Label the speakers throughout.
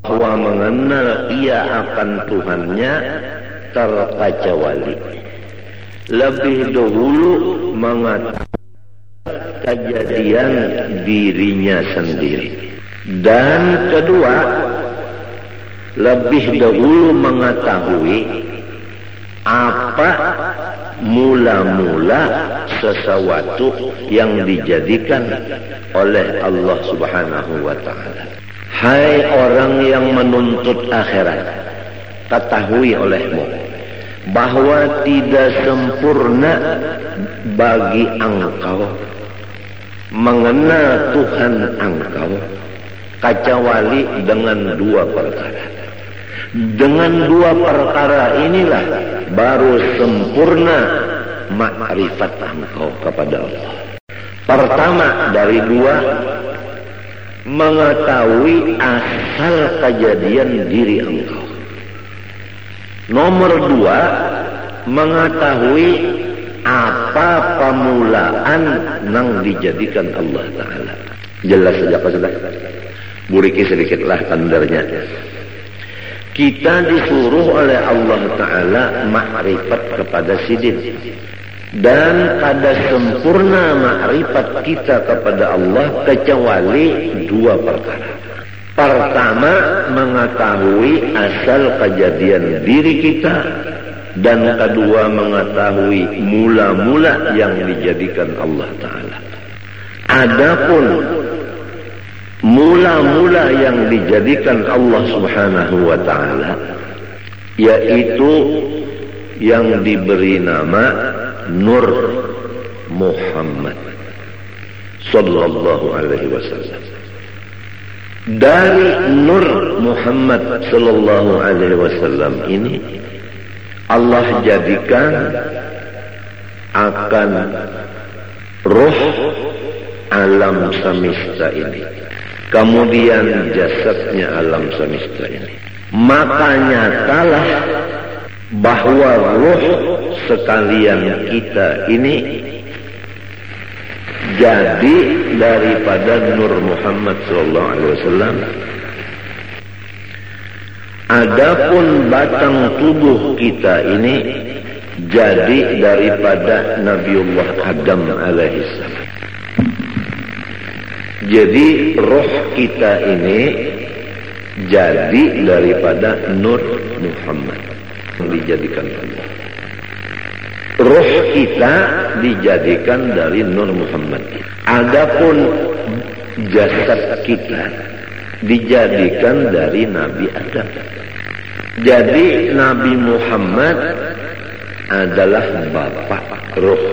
Speaker 1: bahwa mengenal ia akan Tuhannya terkecuali lebih dahulu mengatakan kejadian dirinya sendiri dan kedua lebih dahulu mengetahui apa mula-mula sesuatu yang dijadikan oleh Allah Subhanahu wa taala. Hai orang yang menuntut akhirat, ketahui olehmu bahwa tidak sempurna bagi engkau mengenal Tuhan engkau kecuali dengan dua perkara. Dengan dua perkara inilah baru sempurna makrifat engkau kepada Allah. Pertama dari dua mengetahui asal kejadian diri engkau. Nomor dua mengetahui apa pemulaan yang dijadikan Allah Ta'ala. Jelas saja apa sudah? Buriki sedikitlah tandarnya. Kita disuruh oleh Allah Ta'ala makrifat kepada sidin. Dan pada sempurna makrifat kita kepada Allah kecuali dua perkara. Pertama, mengetahui asal kejadian diri kita dan kedua mengetahui mula-mula yang dijadikan Allah Ta'ala. Adapun mula-mula yang dijadikan Allah Subhanahu wa Ta'ala, yaitu yang diberi nama Nur Muhammad Sallallahu Alaihi Wasallam. Dari Nur Muhammad Sallallahu Alaihi Wasallam ini Allah jadikan akan roh alam semesta ini. Kemudian jasadnya alam semesta ini. Maka nyatalah bahwa roh sekalian kita ini jadi daripada Nur Muhammad sallallahu alaihi wasallam Adapun batang tubuh kita ini jadi daripada Nabiullah Adam alaihissalam. Jadi roh kita ini jadi daripada Nur Muhammad yang dijadikan Allah. Roh kita dijadikan dari Nur Muhammad. Adapun jasad kita dijadikan dari Nabi Adam. Jadi Nabi Muhammad adalah bapak roh.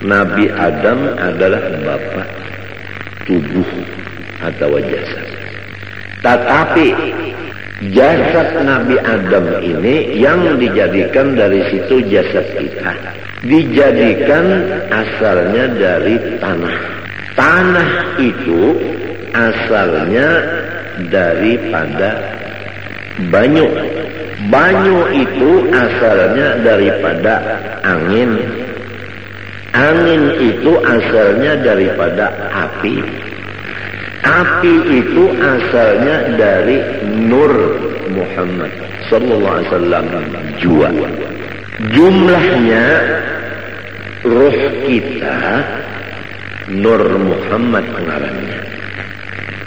Speaker 1: Nabi Adam adalah bapak tubuh atau jasad. Tetapi jasad Nabi Adam ini yang dijadikan dari situ jasad kita. Dijadikan asalnya dari tanah. Tanah itu asalnya daripada banyu. Banyu itu asalnya daripada angin. Angin itu asalnya daripada api. Api itu asalnya dari Nur Muhammad sallallahu alaihi wasallam jua. Jumlahnya roh kita Nur Muhammad ngarannya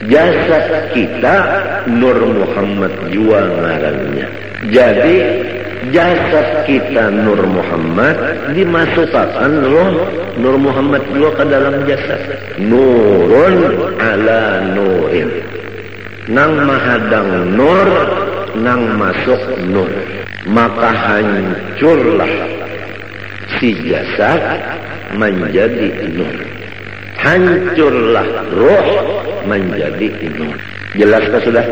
Speaker 1: jasad kita Nur Muhammad jua ngarannya. Jadi jasad kita Nur Muhammad dimasukkan roh Nur Muhammad jua ke dalam jasad. Nurun ala nurin. Nang mahadang nur, nang masuk nur. Maka hancurlah si jasad menjadi nur. Hancurlah roh menjadi nur. Jelaskah sudah?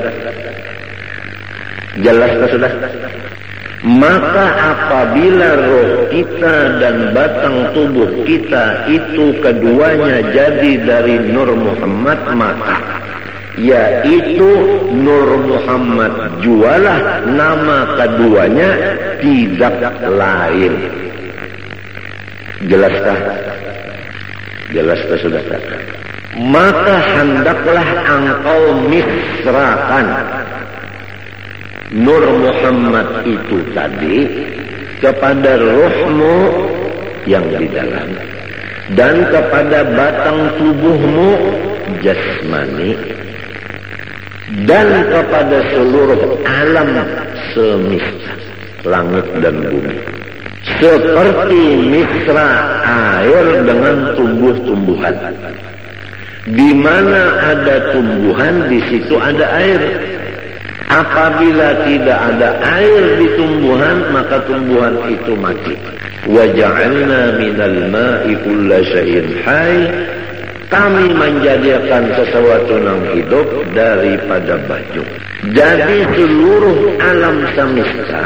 Speaker 1: Jelaskah sudah? Maka apabila roh kita dan batang tubuh kita itu keduanya jadi dari Nur Muhammad maka yaitu Nur Muhammad jualah nama keduanya tidak lain. Jelaskah? Jelaskah sudah? maka hendaklah engkau misrakan Nur Muhammad itu tadi kepada rohmu yang di dalam dan kepada batang tubuhmu jasmani dan kepada seluruh alam semesta langit dan bumi. Seperti misra air dengan tumbuh-tumbuhan. Di mana ada tumbuhan di situ ada air apabila tidak ada air di tumbuhan maka tumbuhan itu mati. Waja'alna minal ma'i kulla syai'in hayy kami menjadikan sesuatu yang hidup daripada baju. Jadi seluruh alam semesta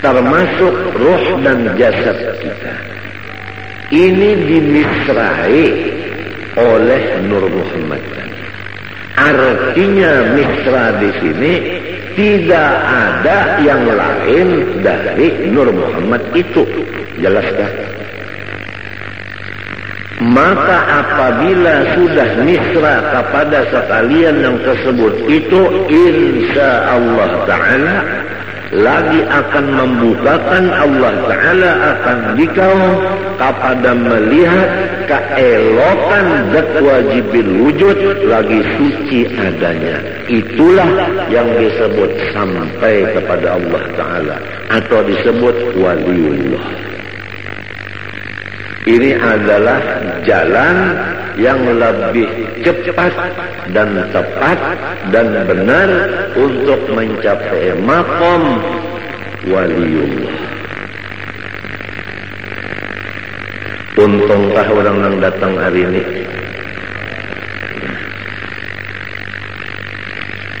Speaker 1: termasuk roh dan jasad kita ini dimisrai oleh Nur Muhammad. Artinya mitra di sini tidak ada yang lain dari Nur Muhammad itu. Jelaskah? Maka apabila sudah misra kepada sekalian yang tersebut itu insya Allah Ta'ala lagi akan membukakan Allah Ta'ala akan dikau kepada melihat keelokan zat wajibil wujud lagi suci adanya. Itulah yang disebut sampai kepada Allah Ta'ala atau disebut waliullah ini adalah jalan yang lebih cepat dan tepat dan benar untuk mencapai makom waliullah. Untungkah orang yang datang hari ini?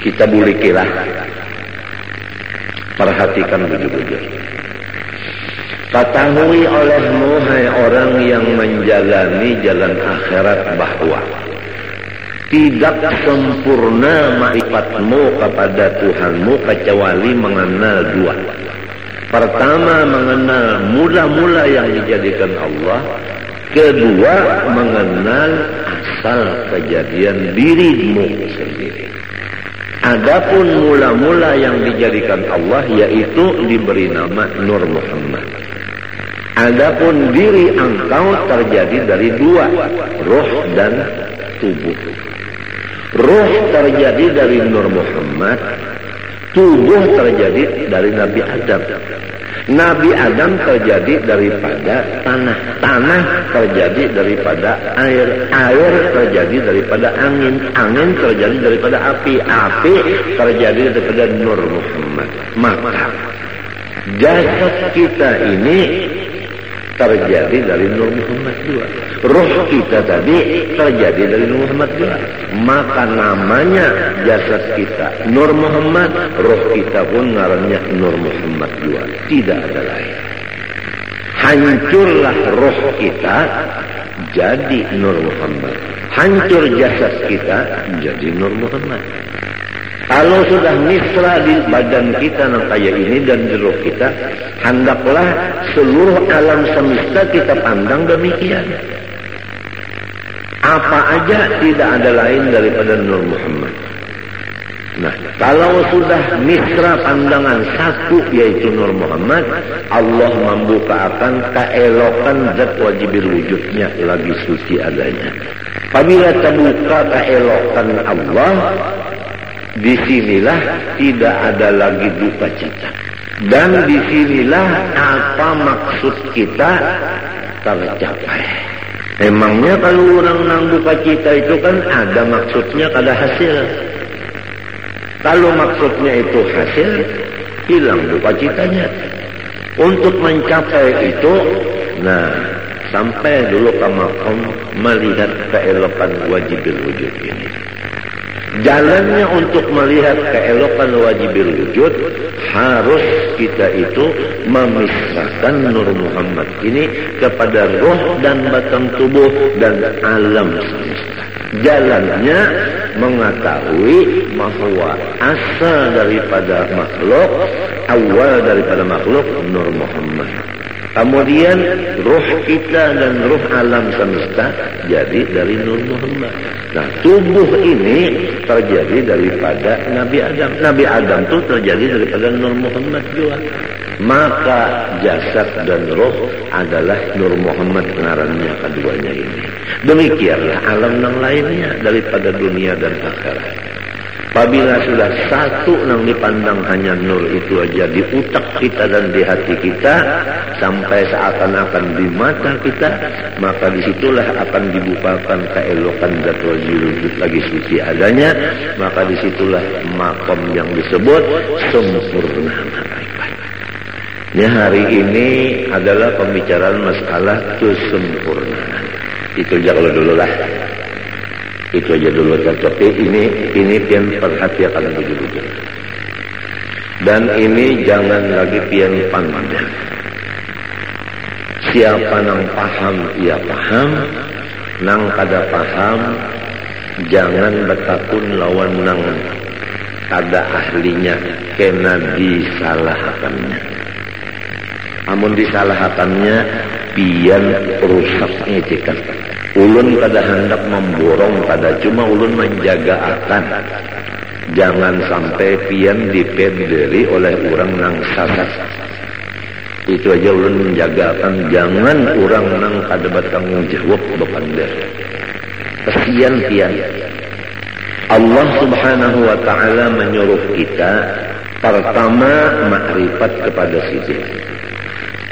Speaker 1: Kita boleh kira. Perhatikan betul-betul. Ketahui olehmu hai orang yang menjalani jalan akhirat bahwa tidak sempurna ma'rifatmu kepada Tuhanmu kecuali mengenal dua. Pertama mengenal mula-mula yang dijadikan Allah. Kedua mengenal asal kejadian dirimu sendiri. Adapun mula-mula yang dijadikan Allah yaitu diberi nama Nur Muhammad. Adapun diri engkau terjadi dari dua, roh dan tubuh. Roh terjadi dari Nur Muhammad, tubuh terjadi dari Nabi Adam. Nabi Adam terjadi daripada tanah, tanah terjadi daripada air, air terjadi daripada angin, angin terjadi daripada api, api terjadi daripada Nur Muhammad. Maka jasad kita ini terjadi dari Nur Muhammad juga. Roh kita tadi terjadi dari Nur Muhammad juga. Maka namanya jasad kita Nur Muhammad, roh kita pun ngarannya Nur Muhammad juga. Tidak ada lain. Hancurlah roh kita jadi Nur Muhammad. Hancur jasad kita jadi Nur Muhammad. Kalau sudah misra di badan kita kayak ini dan roh kita, hendaklah seluruh alam semesta kita pandang demikian. Apa aja tidak ada lain daripada Nur Muhammad. Nah, kalau sudah misra pandangan satu yaitu Nur Muhammad, Allah membuka akan keelokan zat wajibir wujudnya lagi suci adanya. Apabila terbuka keelokan Allah, disinilah tidak ada lagi duka cita. Dan disinilah apa maksud kita tercapai. Emangnya kalau orang nang duka cita itu kan ada maksudnya, ada hasil. Kalau maksudnya itu hasil, hilang duka citanya. Untuk mencapai itu, nah sampai dulu kamu melihat keelokan wajib wujud ini. Jalannya untuk melihat keelokan wajibil wujud harus kita itu memisahkan Nur Muhammad ini kepada roh dan batang tubuh dan alam semesta. Jalannya mengetahui bahwa asal daripada makhluk, awal daripada makhluk Nur Muhammad. Kemudian roh kita dan roh alam semesta jadi dari Nur Muhammad. Nah tubuh ini terjadi daripada Nabi Adam. Nabi Adam itu terjadi daripada Nur Muhammad juga. Maka jasad dan roh adalah Nur Muhammad ngarannya keduanya ini. Demikianlah alam yang lainnya daripada dunia dan akhirat. Apabila sudah satu yang dipandang hanya nur itu aja di utak kita dan di hati kita sampai seakan-akan di mata kita, maka di situlah akan dibukakan keelokan zat wajib lagi suci adanya, maka di situlah makom yang disebut sempurna marifat. Ya hari ini adalah pembicaraan masalah kesempurnaan. Itu aja kalau dulu lah. Itu aja dulu tapi ini ini pian perhatikan begitu. Dan ini jangan lagi pian pandang. Siapa nang paham ia paham, nang kada paham jangan betapun lawan nang ada ahlinya kena disalahkannya. Amun disalahkannya pian rusaknya cikan ulun pada hendak memborong pada cuma ulun menjaga akan jangan sampai pian dipenderi oleh orang nang sasat itu aja ulun menjaga akan jangan orang nang kada bertanggung jawab bepander kesian pian. Allah subhanahu wa ta'ala menyuruh kita pertama makrifat kepada sisi.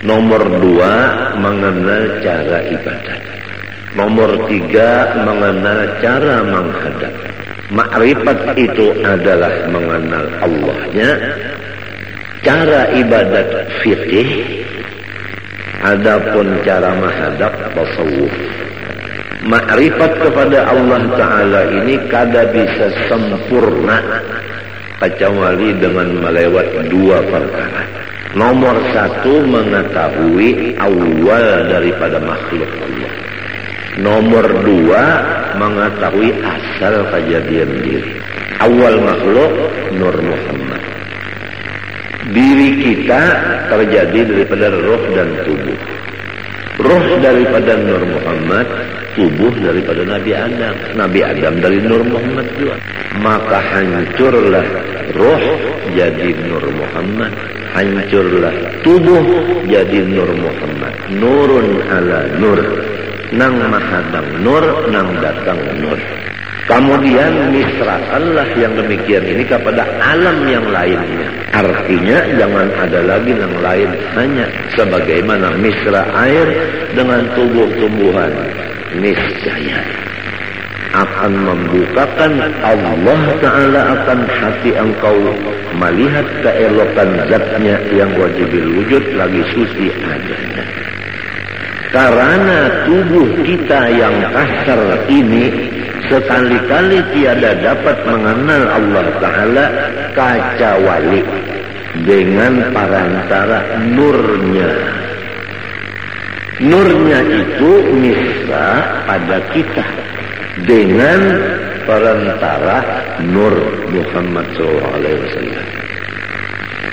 Speaker 1: Nomor dua mengenal cara ibadat Nomor tiga, mengenal cara menghadap. Makrifat itu adalah mengenal Allahnya. Cara ibadat fikih. Adapun cara menghadap tasawuf. Makrifat kepada Allah Ta'ala ini kada bisa sempurna. Kecuali dengan melewat dua perkara. Nomor satu mengetahui awal daripada makhluk Allah. Nomor dua, mengetahui asal kejadian diri. Awal makhluk, Nur Muhammad. Diri kita terjadi daripada roh dan tubuh. Roh daripada Nur Muhammad, tubuh daripada Nabi Adam. Nabi Adam dari Nur Muhammad juga. Maka hancurlah roh jadi Nur Muhammad. Hancurlah tubuh jadi Nur Muhammad. Nurun ala nur nang mahadang nur nang datang nur. Kemudian misrakanlah yang demikian ini kepada alam yang lainnya. Artinya jangan ada lagi yang lain hanya sebagaimana misra air dengan tubuh tumbuhan niscaya akan membukakan Allah Ta'ala akan hati engkau melihat keelokan zatnya yang wajibil wujud lagi suci adanya karena tubuh kita yang kasar ini sekali-kali tiada dapat mengenal Allah Ta'ala wali dengan parantara nurnya. Nurnya itu misra pada kita dengan perantara nur Muhammad SAW.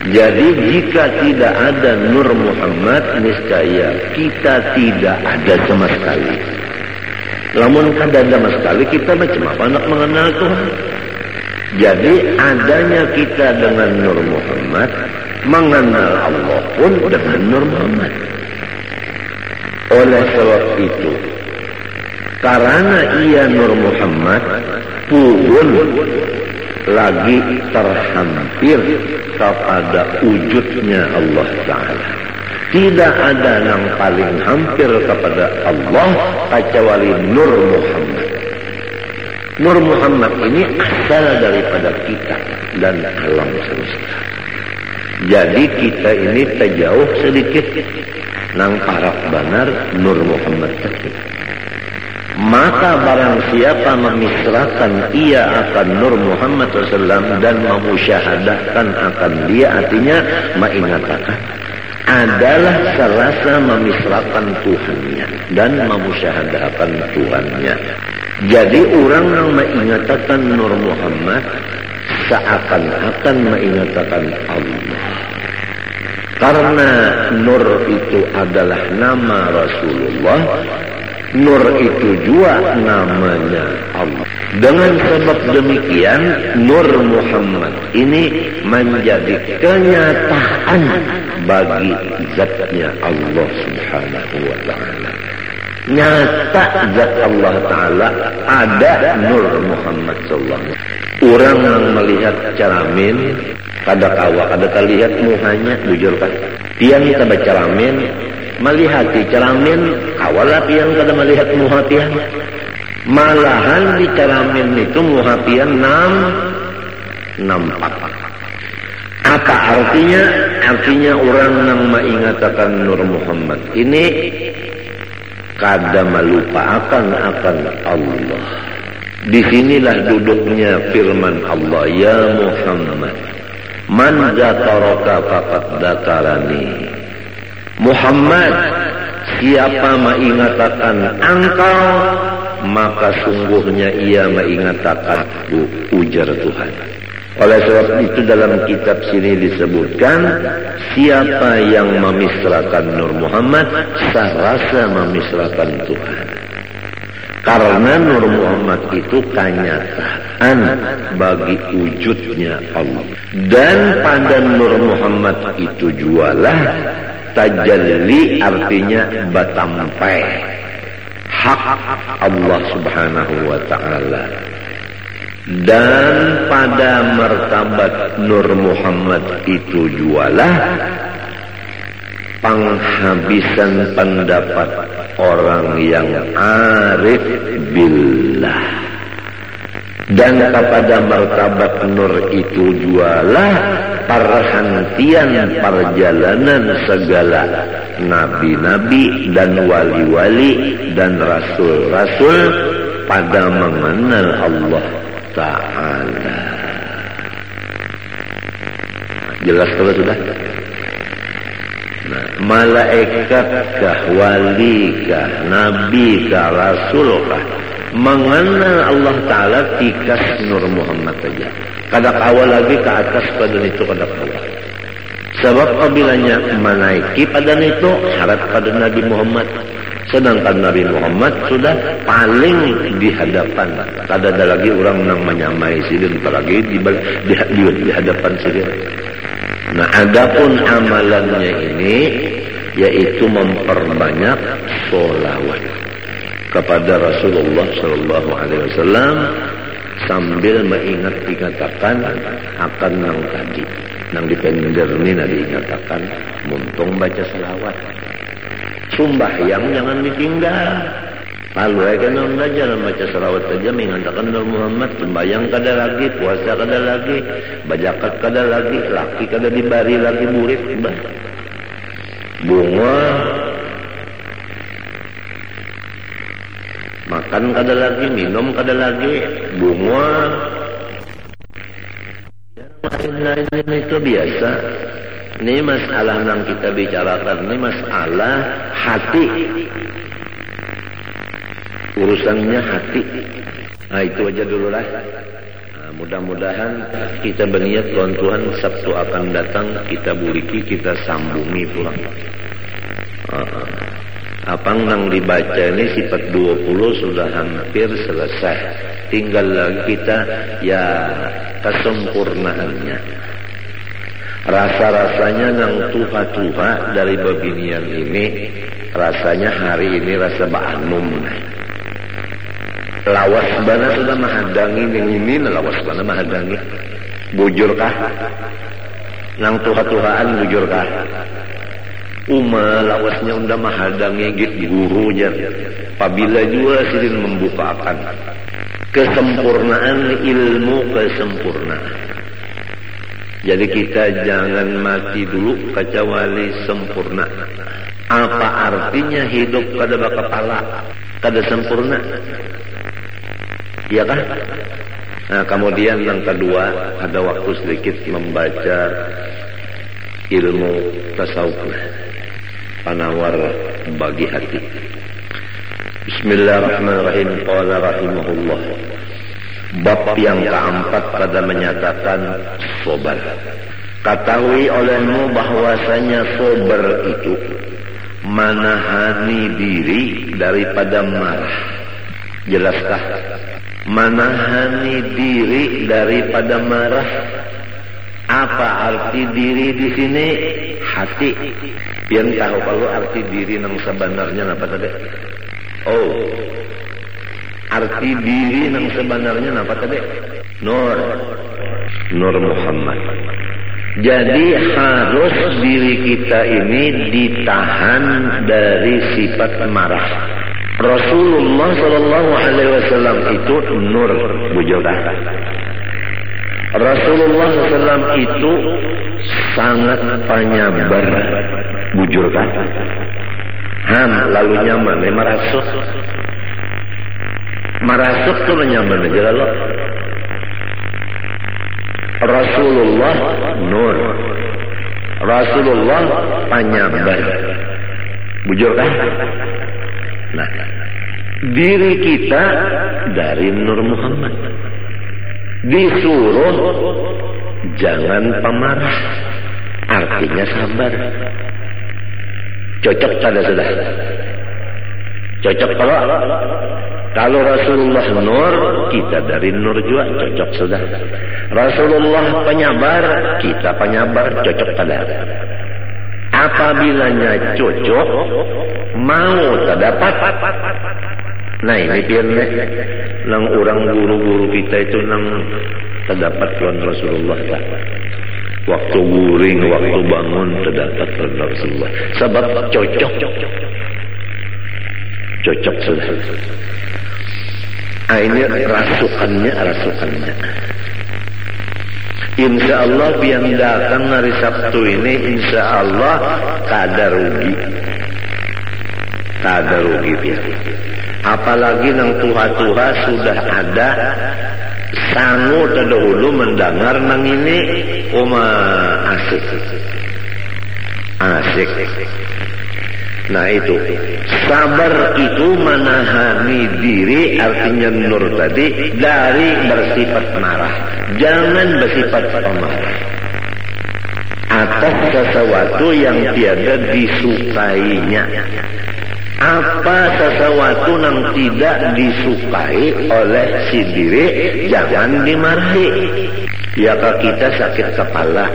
Speaker 1: Jadi jika tidak ada Nur Muhammad niscaya kita tidak ada sama sekali. Namun kada sama sekali kita macam apa nak mengenal Tuhan? Jadi adanya kita dengan Nur Muhammad mengenal Allah pun dengan Nur Muhammad. Oleh sebab itu karena ia Nur Muhammad pun lagi terhampir kepada wujudnya Allah Ta'ala. Tidak ada yang paling hampir kepada Allah kecuali Nur Muhammad. Nur Muhammad ini asal daripada kita dan alam semesta. Jadi kita ini terjauh sedikit nang parak benar Nur Muhammad. Maka barang siapa memisrakan ia akan Nur Muhammad SAW dan memusyahadahkan akan dia artinya mengatakan adalah serasa memisrakan Tuhannya dan memusyahadahkan Tuhannya. Jadi orang yang mengatakan Nur Muhammad seakan-akan mengatakan Allah. karena nur itu adalah nama Rasulullah Nur itu juga namanya Allah. Dengan sebab demikian, Nur Muhammad ini menjadi kenyataan bagi zatnya Allah subhanahu wa ta'ala. Nyata zat Allah Ta'ala ada Nur Muhammad sallallahu Orang yang melihat ceramin, kada kawa, kada terlihat muhanya, jujur kan? Tiang baca melihat di ceramin awalah yang kada melihat muhatian malahan di ceramin itu muhatian nam nampak. Apa artinya? Artinya orang yang mengatakan Nur Muhammad ini kada melupakan akan Allah. Di sinilah duduknya firman Allah ya Muhammad man zakaraka faqad dakarani Muhammad siapa mengatakan engkau maka sungguhnya ia mengatakan ujar Tuhan. Oleh sebab itu dalam kitab sini disebutkan siapa yang memisrakan Nur Muhammad serasa memisrakan Tuhan. Karena Nur Muhammad itu kenyataan bagi wujudnya Allah. Dan pada Nur Muhammad itu jualah tajalli artinya batampai. Hak Allah subhanahu wa ta'ala. Dan pada martabat Nur Muhammad itu jualah penghabisan pendapat orang yang arif billah dan kepada martabat nur itu jualah perhentian perjalanan segala nabi-nabi dan wali-wali dan rasul-rasul pada mengenal Allah Ta'ala. Jelas kalau sudah? Nah, malaikat kah wali kah nabi kah rasul kah mengenal Allah Ta'ala tikas Nur Muhammad saja. Kada kawal lagi ke atas pada itu kada kawal. Sebab kabilanya menaiki pada itu syarat pada Nabi Muhammad. Sedangkan Nabi Muhammad sudah paling di hadapan. Kada ada lagi orang yang menyamai sidin apalagi di, di, di, di hadapan sidin nah adapun amalannya ini yaitu memperbanyak solawat kepada Rasulullah Shallallahu Alaihi Wasallam sambil mengingat dikatakan akan nang tadi nang di ini nanti dikatakan muntung baca selawat. Sumbah yang jangan ditinggal. Lalu ya kan belajar baca selawat saja mengatakan Nabi Muhammad sembahyang kada lagi puasa kada lagi bajakat kada lagi laki kada dibari lagi murid. Bunga makan kada lagi minum kada lagi bunga lain-lain itu biasa. Ini masalah yang kita bicarakan ini masalah hati. Urusannya hati. Nah itu aja dulu lah. Nah, mudah-mudahan kita berniat Tuhan Tuhan Sabtu akan datang kita buriki kita sambungi pulang. Uh, apa yang dibaca ini sifat 20 sudah hampir selesai. Tinggal lagi kita ya kesempurnaannya. Rasa-rasanya yang tuha-tuha dari babinian ini rasanya hari ini rasa ba'anum. Lawas bana sudah menghadangi yang ini lawas bana menghadangi. Bujurkah? Nang tuha-tuhaan bujurkah? Uma lawasnya unda mahadang git gurunya. Apabila juga sirin membukakan kesempurnaan ilmu kesempurnaan. Jadi kita jangan mati dulu kecuali sempurna. Apa artinya hidup kada kepala, kada sempurna? Iya kan? Nah, kemudian yang kedua ada waktu sedikit membaca ilmu tasawuf penawar bagi hati. Bismillahirrahmanirrahim. Qala rahimahullah. Bab yang keempat pada menyatakan sobar. ketahui olehmu bahwasanya sober itu manahani diri daripada marah jelaskah manahani diri daripada marah apa arti diri di sini hati yang tahu kalau arti diri yang sebenarnya apa tadi? Oh. Arti diri yang sebenarnya apa tadi? Nur. Nur Muhammad. Jadi harus diri kita ini ditahan dari sifat marah. Rasulullah Shallallahu Alaihi Wasallam itu nur bujokan Rasulullah SAW itu sangat penyabar bujur kan? Ham lalu nyaman eh, merasuk. Merasuk tuh nyaman aja lalu Rasulullah nur. Rasulullah penyabar bujur kan? Nah diri kita dari Nur Muhammad. Disuruh jangan pemarah. Artinya sabar cocok pada sudah. Cocok kalau kalau Rasulullah nur kita dari nur juga cocok sudah. Rasulullah penyabar kita penyabar cocok pada. Apabila cocok mau terdapat Nah ini biarnya nang orang guru-guru kita itu nang terdapat tuan Rasulullah tak. Waktu guring, waktu bangun terdapat Rasulullah. Sebab cocok. Cocok sudah. Ah, ini rasukannya, rasukannya. Insya Allah biar datang hari Sabtu ini, insya Allah tak rugi. Tak rugi biar apalagi nang tuha-tuha sudah ada sangu terdahulu mendengar nang ini? Oma asik. Asik. Nah itu. Sabar itu menahani diri artinya nur tadi dari bersifat marah. Jangan bersifat pemarah. Atas sesuatu yang tiada disukainya apa sesuatu yang tidak disukai oleh si diri jangan dimarahi. Ya kalau kita sakit kepala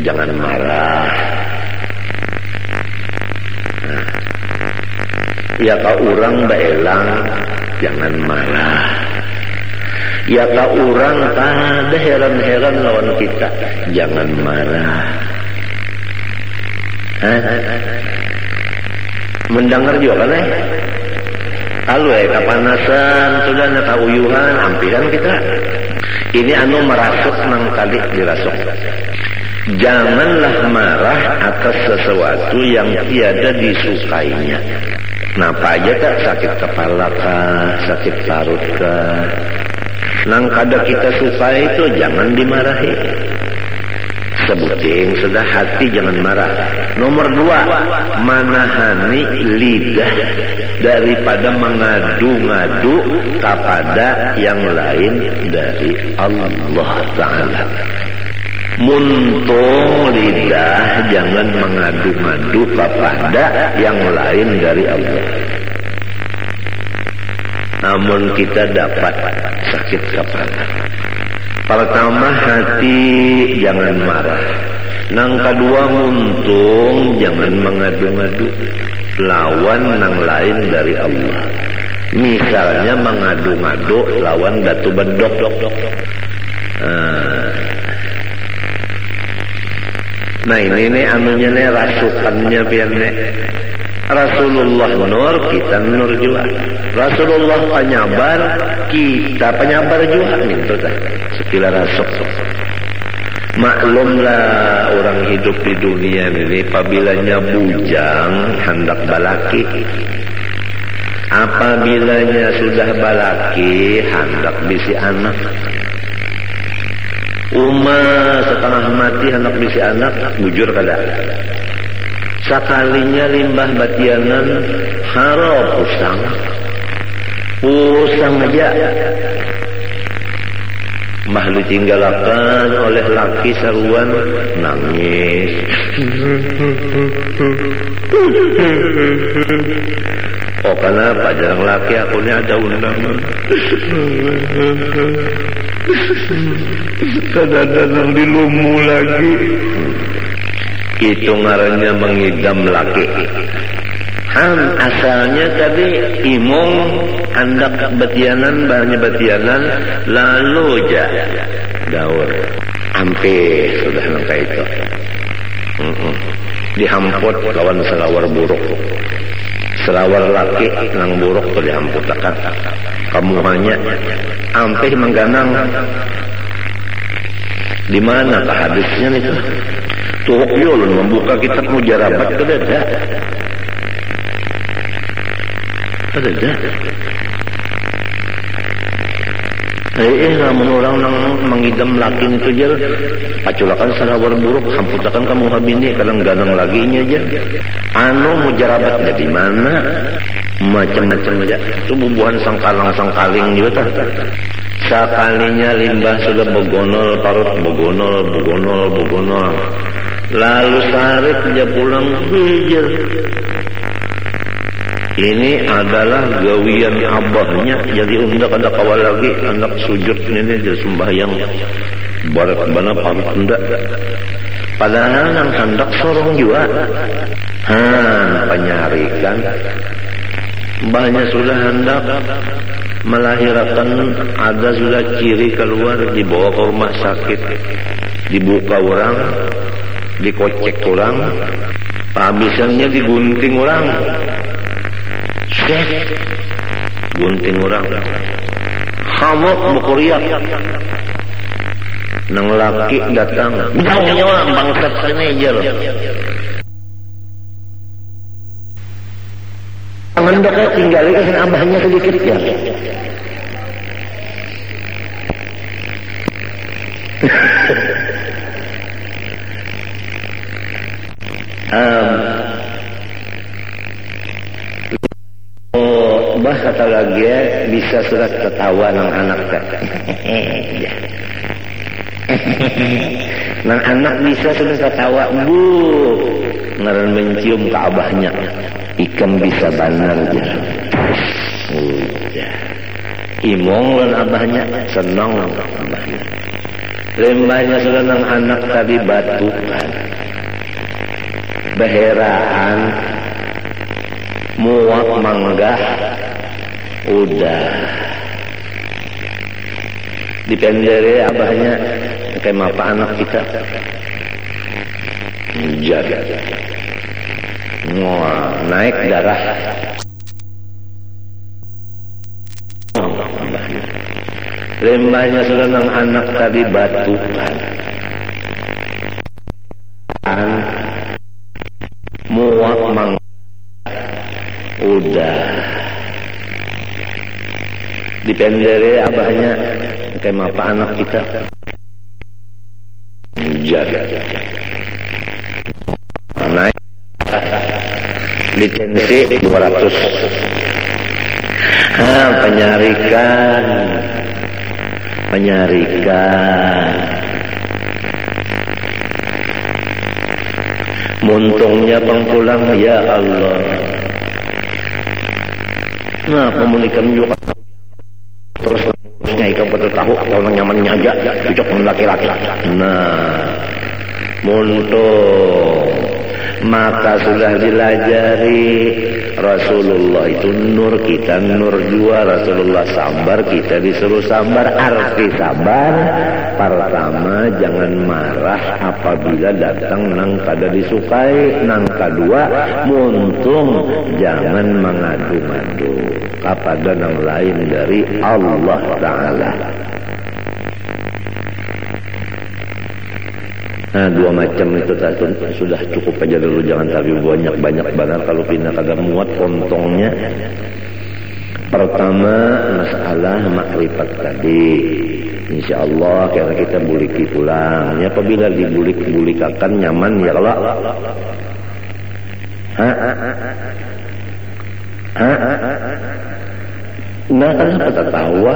Speaker 1: jangan marah. Ya kalau orang beelang jangan marah. Ya kalau orang ada heran-heran lawan kita jangan marah? Mendengar juga kan eh? Kalau eh kapanasan sudah nak uyuhan hampiran kita. Ini anu merasuk nang kali dirasuk. Janganlah marah atas sesuatu yang tiada disukainya. Napa aja tak sakit kepala kah, sakit parut kah. Nang kada kita suka itu jangan dimarahi sebuting sudah hati jangan marah. Nomor dua manahani lidah daripada mengadu-ngadu kepada yang lain dari Allah Ta'ala. Muntung lidah jangan mengadu-ngadu kepada yang lain dari Allah. Namun kita dapat sakit kepala Pertama hati jangan marah. Nang kedua muntung jangan mengadu-ngadu. Lawan nang lain dari Allah. Misalnya mengadu-ngadu lawan datu bedok. Nah, nah ini nih anunya nih rasukannya biar nih. Rasulullah nur kita nur juga Rasulullah penyabar kita penyabar juga itu kan sekila rasuk maklumlah orang hidup di dunia ini apabilanya bujang hendak balaki. Apabilanya sudah balaki hendak bisi anak. Umar setengah mati hendak bisi anak bujur kada Sakalinya limbah batianan harap usang. Usang aja. mah ditinggalakan oleh laki saruan nangis oh kenapa jarang laki aku ini ada undangan kadang-kadang dilumu lagi itu ngarannya mengidam laki. Han asalnya tadi imong hendak betianan banyak betianan lalu ja daur. Hampir sudah nangka itu. Mm -mm. dihamput lawan selawar buruk. Selawar laki nang buruk tuh dihamput akan kamu hanya hampir mengganang. Di mana hadisnya itu Tuhuk yulun membuka kitab mujarabat ke dada. Ada dah. Eh, namun orang nang mengidam laki itu aja paculakan salawar buruk hamputakan kamu habini kadang ganang lagi ini aja anu mujarabat dari mana? Macam-macam aja itu bubuhan sangkalang sangkaling juga tak sekalinya limbah sudah begonol parut begonol begonol begonol lalu sarip dia pulang hijir ini adalah gawian abahnya. Jadi undak ada kawal lagi anak sujud ini dia sembahyang. Barat bana parut undak padahal nang hendak sorong juga. Ha penyarikan. Banyak sudah hendak melahirkan ada sudah ciri keluar dibawa ke rumah sakit. Dibuka orang dikocek orang habisannya digunting orang Syekh gunting orang kamu mukuriak. Nang laki datang jauh nyawa bangsat senejer Tangan dekat tinggal lagi abahnya sedikit ya. um, bah kata lagi ya, bisa surat ketawa nang anak teh. nang anak bisa sudah ketawa bu. Ngaran mencium ke ikan bisa banar ya udah. Imong lan abahnya senang abahnya lembahnya sudah nang anak tadi batukan beheraan. Muak manggah. Udah. Di pendere abahnya. Kayak apa anak kita. Jaga Wah, naik darah. Lembahnya sudah nang anak tadi batu. An muak mang udah di pendere abahnya kayak apa anak kita. Jaga naik. Lisensi 200 ah penyarikan. Penyarikan. Muntungnya pengpulang ya Allah nah pemulikan juga? Terus terusnya ikan pada tahu kalau nyamannya aja cocok laki-laki. Nah muntung maka sudah dilajari Rasulullah itu nur kita nur jua. Rasulullah sabar kita disuruh sabar arti sabar pertama jangan marah apabila datang nang kada disukai nang kedua muntung jangan mengadu-madu kepada nang lain dari Allah Ta'ala Nah dua macam itu sudah cukup aja dulu jangan tapi banyak banyak banget kalau pindah kagak muat pontongnya. Pertama masalah makrifat tadi. Insya Allah karena kita buliki pulang. Ya apabila dibulik-bulik akan nyaman ya kalau. Hah? Hah? Nah kenapa tertawa?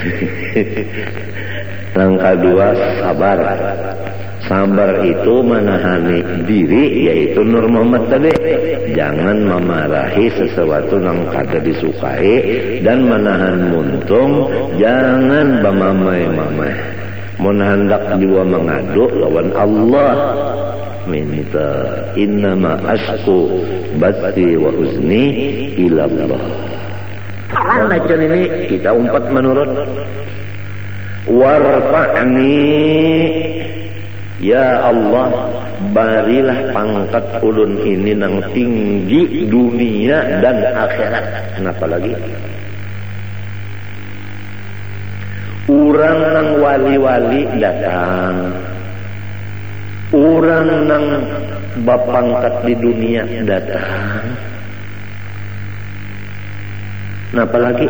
Speaker 1: langkah dua sabar sabar itu menahani diri yaitu Nur Muhammad tadi. Jangan memarahi sesuatu yang kada disukai dan menahan muntung jangan bamamai-mamai hendak jiwa mengadu lawan Allah. Minta innama asku bati wa uzni ila Allah. Macam ini kita umpat menurut. Warfa'ni Ya Allah barilah pangkat ulun ini nang tinggi dunia dan akhirat. Kenapa lagi? Orang nang wali-wali datang. Orang nang bapangkat di dunia datang. Kenapa lagi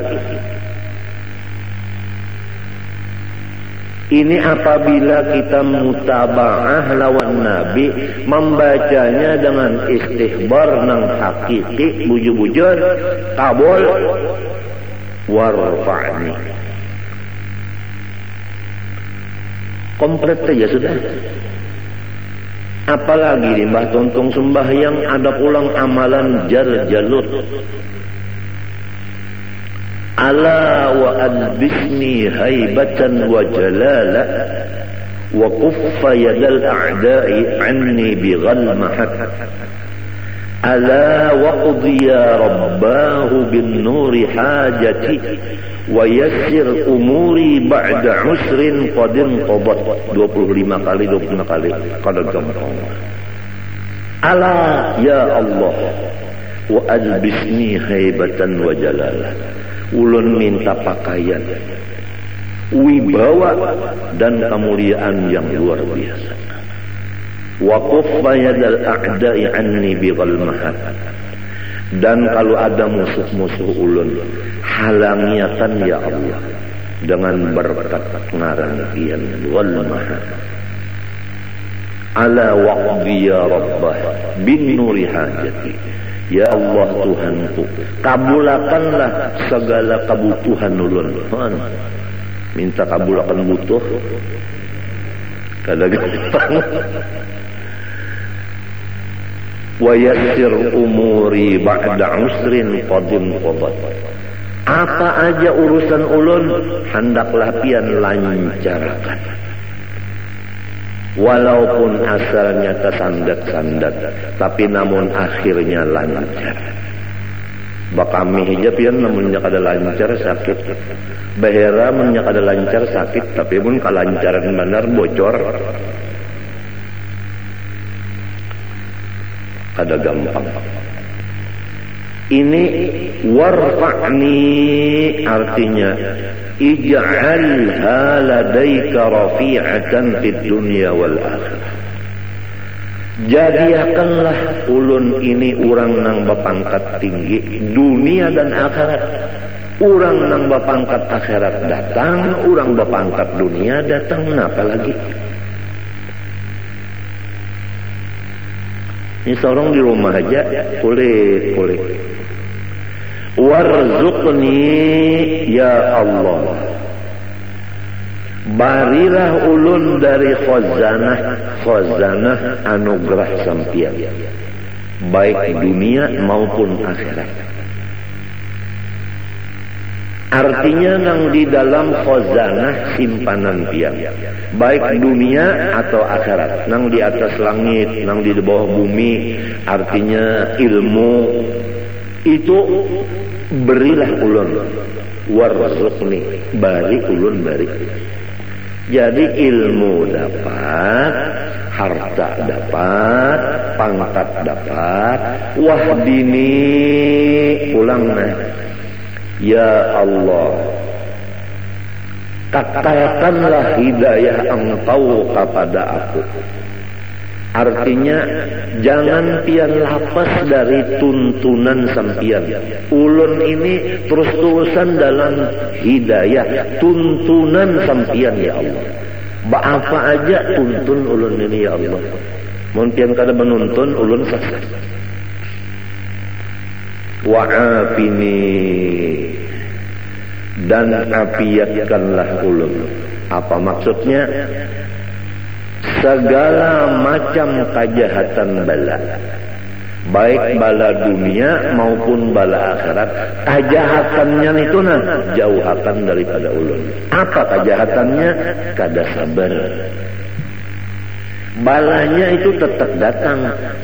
Speaker 1: Ini apabila kita mutaba'ah lawan Nabi membacanya dengan istihbar nang hakiki bujur-bujur kabul warfa'ni. Komplit saja sudah. Apalagi di mbah tontong sembahyang ada pulang amalan jar jalut ألا وألبسني هيبة وجلالة وكف يد الأعداء عني بغلمة ألا وقضي يا رباه بالنور حاجتي ويسر أموري بعد عسر قد انقضت 25 kali 25 kali kada gampang Allah wa albisni haibatan wa jalalah ulun minta pakaian. Wibawa dan kemuliaan yang luar biasa. Wa kuffa yadal a'da'i anni bighalmahat dan kalau ada musuh-musuh ulun halangiatan ya Allah dengan berkat ngarangian ghalmahat ala waqdi ya rabbah bin nuri hajati Ya Allah Tuhanku kabulakanlah segala kebutuhan ulun. Minta kabulakan butuh. Kada gampang wa yassir umuri ba'da usrin qadim qadat apa aja urusan ulun hendaklah pian lancarkan walaupun asalnya tersandat-sandat tapi namun akhirnya lancar. Bakami hijab ya namun ada lancar sakit. Bahera menyak ada lancar sakit tapi pun kelancaran benar bocor. Ada gampang. Ini warfa'ni artinya ij'alha ladaika rafi'atan fid dunya wal akhirah. Jadikanlah ulun ini orang nang bapangkat tinggi dunia dan akhirat. Orang nang bapangkat akhirat datang orang bapangkat dunia datang apa lagi? Ini seorang di rumah aja kulit kulit warzuqni ya Allah barilah ulun dari khazanah khazanah anugerah sampian baik dunia maupun akhirat Artinya nang di dalam khazanah simpanan pian. Baik dunia atau akhirat. Nang di atas langit, nang di bawah bumi. Artinya ilmu. Itu berilah ulun warzuqni bari ulun bari. Jadi ilmu dapat harta dapat pangkat dapat wahdini pulang nah. Ya Allah katakanlah hidayah engkau kepada aku Artinya jangan pian lapas dari tuntunan sampian. Ulun ini terus-terusan dalam hidayah, tuntunan sampian ya Allah. Apa aja tuntun ulun ini ya Allah. Mungkin kada menuntun ulun sasar. Wa'afini dan apiatkanlah ulun apa maksudnya segala macam kejahatan bala. Baik bala dunia maupun bala akhirat kejahatannya itu nah jauhkan daripada ulun. Apa kejahatannya? Kada sabar. Balanya itu tetap datang.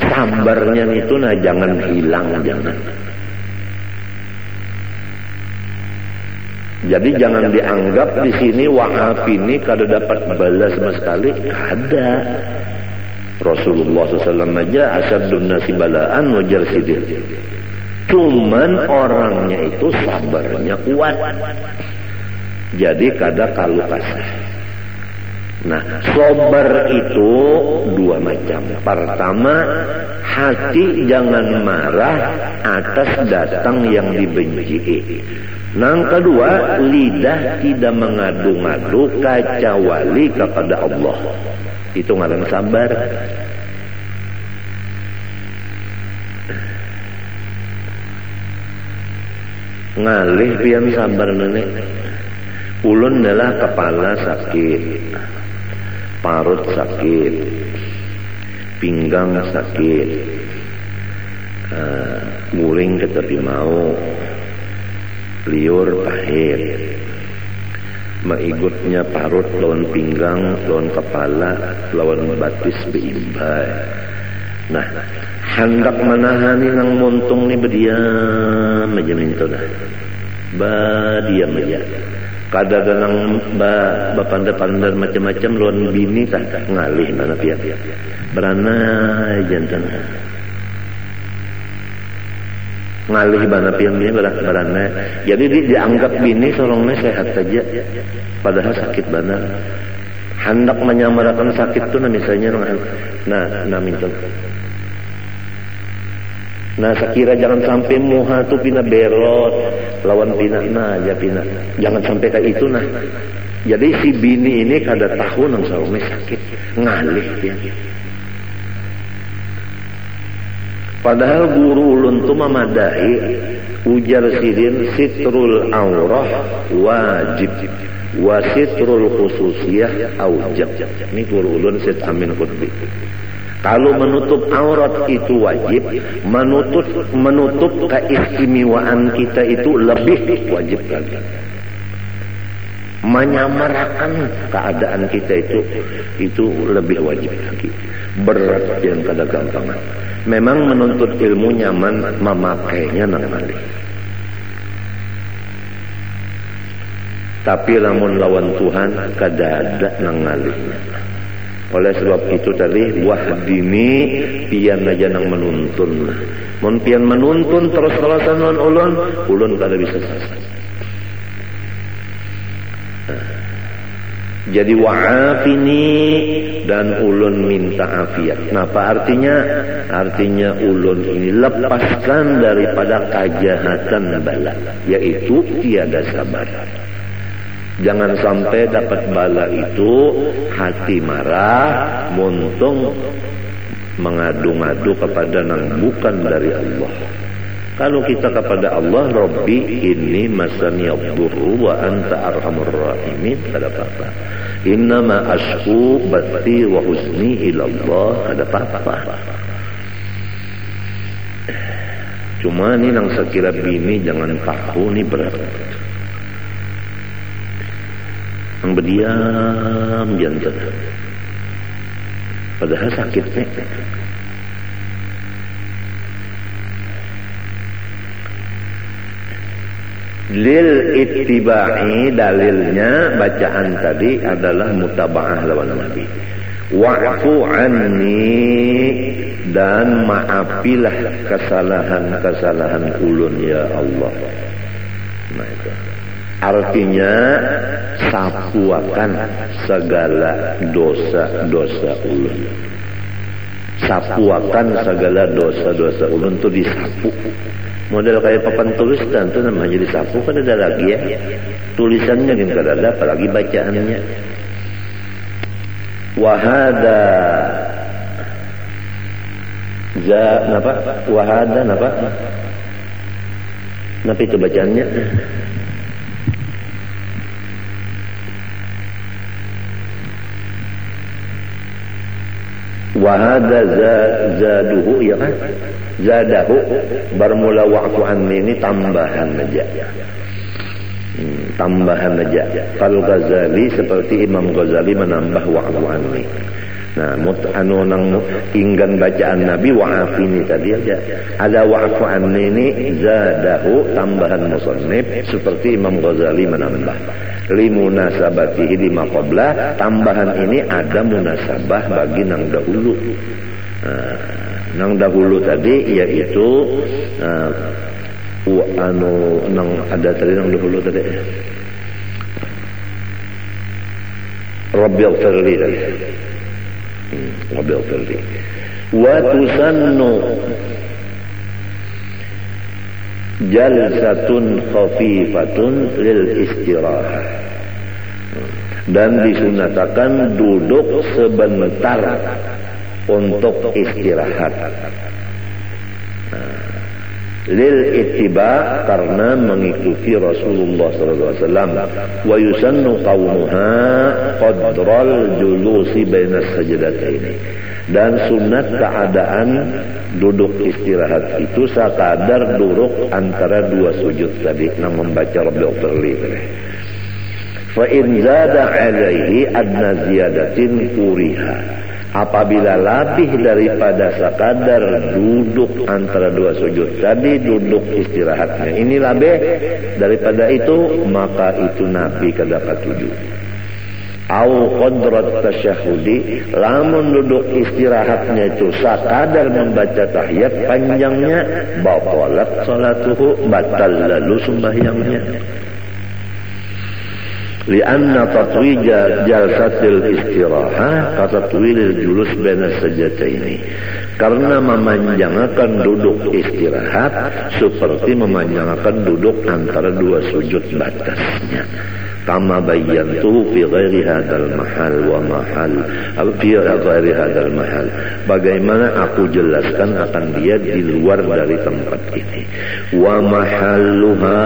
Speaker 1: Sabarnya itu nah jangan hilang jangan jadi jangan dianggap di sini wahab ini kada dapat balas sama sekali. Ada Rasulullah SAW aja asyadun nasi balaan wajar sidir cuman orangnya itu sabarnya kuat. Jadi kada kalu kasih Nah, sobar itu dua macam. Pertama, hati jangan marah atas datang yang dibenci. Yang kedua, lidah tidak mengadu-ngadu kacawali kepada Allah. Itu ngaran sabar. Ngalih pian sabar nenek. Ulun adalah kepala sakit parut sakit. Pinggang sakit. Uh, ke tepi mau liur pahit. Maigutnya parut lawan pinggang lawan kepala lawan batis beimbai nah hendak menahani nang montung ni berdiam aja minto dah. Badiam aja kada ganang ba bapanda-panda macam-macam luan bini tak ngalih mana pihak berana jantan ngalih mana pihak bini berana. Jadi di, dianggap bini solongnya sehat saja. Padahal sakit benar hendak menyamarakan sakit tu nah misalnya nah nah minta Nah sekira jangan sampai muha tu pina berot lawan pina nah aja pina. Jangan sampai kayak itu nah. Jadi si bini ini kada tahu nang sarungnya sakit ngalih dia. Padahal guru ulun tu memadahi ujar sidin sitrul aurah wajib wa sitrul khususiyah aujab. Ini guru ulun Sid Amin Qutbi. Kalau menutup aurat itu wajib, menutup menutup keistimewaan kita itu lebih wajib lagi. Menyamarakan keadaan kita itu itu lebih wajib lagi. Berat yang kada gampang. Memang menuntut ilmu nyaman memakainya nang Tapi lamun lawan Tuhan kada ada nang ngalihnya. Oleh sebab itu tadi wahdini pian aja nang menuntun. Mun pian menuntun terus kalasan non ulun, ulun kada bisa selesai. Jadi wa'afini dan ulun minta afiat. Nah, apa artinya? Artinya ulun ini lepaskan daripada kejahatan bala, yaitu tiada sabar. Jangan sampai dapat bala itu hati marah, muntung mengadu-ngadu kepada nang bukan dari Allah. Kalau kita kepada Allah, Robbi ini masani abdurru wa anta arhamur rahimin, ada apa-apa. Innama asku bati wa huzni ilallah, ada apa-apa. Cuma ini nang sekira bini jangan tahu ni berat. Yang berdiam jantan. Padahal sakitnya. Lil ittiba'i dalilnya bacaan tadi adalah mutaba'ah lawan Nabi. Wa'fu anni dan maafilah kesalahan-kesalahan ulun ya Allah. Nah itu. Artinya sapuakan segala dosa-dosa ulun. Sapuakan segala dosa-dosa ulun itu disapu. Model kayak papan tulis dan itu namanya disapu kan ada lagi ya. Tulisannya kan ada apalagi bacaannya. Wahada za napa? Wahada napa? Napa itu bacaannya? Wahada zaduhu ya kan? Zadahu bermula wa'fu anni ini tambahan aja hmm, tambahan aja kalau Ghazali seperti Imam Ghazali menambah wa'fu anni Nah, mut anu nang inggan bacaan Nabi wa'afini tadi aja. Ada wa'fu ini zadahu tambahan musannif seperti Imam Ghazali menambah. Limunasabatihi di maqablah tambahan ini ada munasabah bagi nang dahulu. Nah, nang dahulu tadi yaitu uh, anu nang ada tadi nang dahulu tadi. Rabbi ighfirli Hmm, ngobel penting. Watusannu jalsatun khafifatun lil istirahat dan disunatakan duduk sebentar untuk istirahat. Lil ittiba karena mengikuti Rasulullah wasallam. Wa yusannu qawmuha qadral julusi baina sajdataini. Dan sunat keadaan duduk istirahat itu sekadar duduk antara dua sujud tadi. Nang membaca Rabbil Firli fa in zada alaihi adna ziyadatin kuriha apabila lebih daripada sekadar duduk antara dua sujud tadi duduk istirahatnya. Ini lebih daripada itu maka itu Nabi kedapat tujuh. Au qadrat tasyahudi lamun duduk istirahatnya itu sekadar membaca tahiyat panjangnya batalat salatuhu batal lalu sembahyangnya jalsatil istirahat katatwilil julus bena ini. Karena memanjangkan duduk istirahat seperti memanjangkan duduk antara dua sujud batasnya kama bayyantuhu fi ghairi hadzal mahal wa mahal fi ghairi hadzal mahal bagaimana aku jelaskan akan dia di luar dari tempat ini. wa mahalluha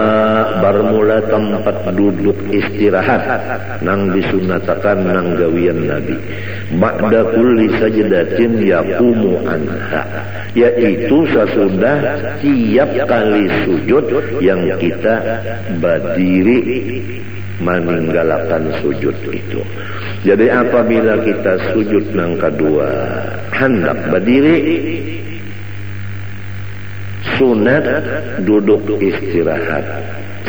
Speaker 1: bermula tempat duduk istirahat. Nang disunatakan nang gawian nabi. Ba'da kulli sajdatin yaqumu anha. Yaitu sesudah tiap kali sujud yang kita berdiri meninggalkan sujud itu. Jadi apabila kita sujud yang kedua hendak berdiri sunat duduk istirahat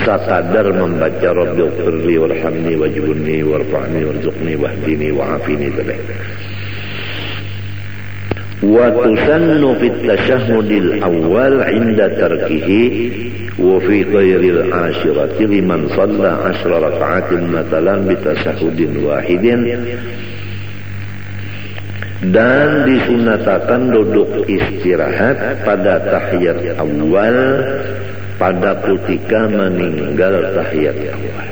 Speaker 1: sekadar membaca Rabbil Firli warhamni wajibunni warfa'ni warzuqni wahdini wa'afini bebek wa tusannu fit tashahudil awal inda tarkihi وفي غير العاشرة لمن صلى عشر ركعات مثلا بتشهد واحد dan disunatakan duduk istirahat pada tahiyat awal pada ketika meninggal tahiyat awal